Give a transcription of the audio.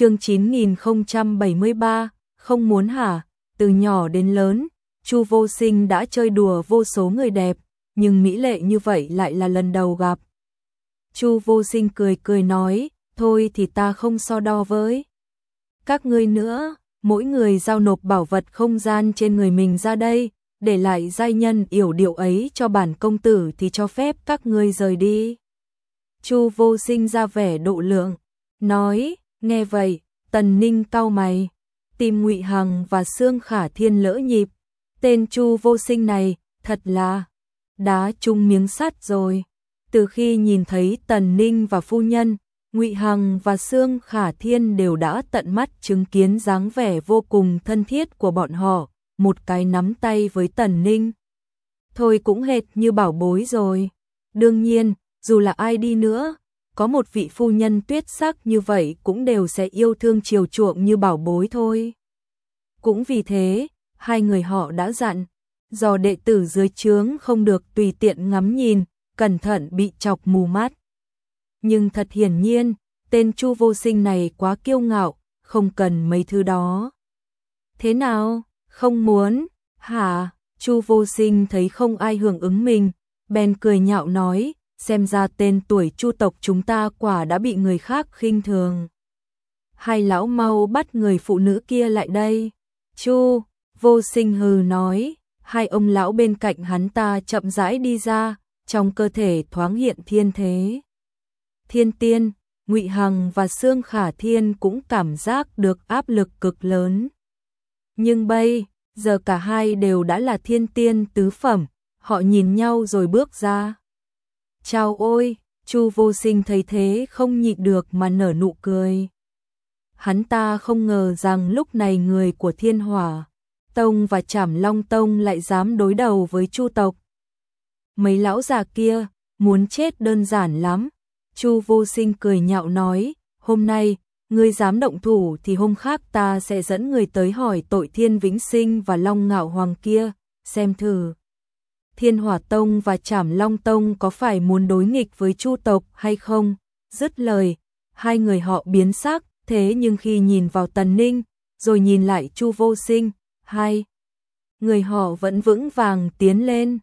chương 9073, không muốn hả, từ nhỏ đến lớn, Chu vô sinh đã chơi đùa vô số người đẹp, nhưng mỹ lệ như vậy lại là lần đầu gặp. Chu vô sinh cười cười nói, thôi thì ta không so đo với. Các ngươi nữa, mỗi người giao nộp bảo vật không gian trên người mình ra đây, để lại giai nhân yểu điệu ấy cho bản công tử thì cho phép các ngươi rời đi. Chu vô sinh ra vẻ độ lượng, nói, nghe vậy, tần ninh cau mày, tìm ngụy Hằng và Sương Khả Thiên lỡ nhịp, tên Chu vô sinh này, thật là đá chung miếng sắt rồi. Từ khi nhìn thấy Tần Ninh và phu nhân, Ngụy Hằng và Sương Khả Thiên đều đã tận mắt chứng kiến dáng vẻ vô cùng thân thiết của bọn họ, một cái nắm tay với Tần Ninh. Thôi cũng hệt như bảo bối rồi. Đương nhiên, dù là ai đi nữa, có một vị phu nhân tuyết sắc như vậy cũng đều sẽ yêu thương chiều chuộng như bảo bối thôi. Cũng vì thế, hai người họ đã dặn, do đệ tử dưới trướng không được tùy tiện ngắm nhìn, cẩn thận bị chọc mù mắt. Nhưng thật hiển nhiên, tên Chu vô sinh này quá kiêu ngạo, không cần mấy thứ đó. Thế nào, không muốn, hả? Chu vô sinh thấy không ai hưởng ứng mình, bèn cười nhạo nói, xem ra tên tuổi chu tộc chúng ta quả đã bị người khác khinh thường. Hai lão mau bắt người phụ nữ kia lại đây. Chu, vô sinh hừ nói, hai ông lão bên cạnh hắn ta chậm rãi đi ra, trong cơ thể thoáng hiện thiên thế. Thiên tiên, ngụy Hằng và Sương Khả Thiên cũng cảm giác được áp lực cực lớn. Nhưng bây, giờ cả hai đều đã là thiên tiên tứ phẩm, họ nhìn nhau rồi bước ra. Chào ôi, Chu vô sinh thấy thế không nhịn được mà nở nụ cười. Hắn ta không ngờ rằng lúc này người của thiên hỏa, Tông và Trảm Long Tông lại dám đối đầu với Chu tộc. Mấy lão già kia, muốn chết đơn giản lắm. Chu vô sinh cười nhạo nói, hôm nay, ngươi dám động thủ thì hôm khác ta sẽ dẫn người tới hỏi tội thiên vĩnh sinh và long ngạo hoàng kia, xem thử. Thiên Hỏa Tông và Trảm Long Tông có phải muốn đối nghịch với Chu tộc hay không? Dứt lời, hai người họ biến sắc, thế nhưng khi nhìn vào Tần Ninh, rồi nhìn lại Chu Vô Sinh, hai người họ vẫn vững vàng tiến lên.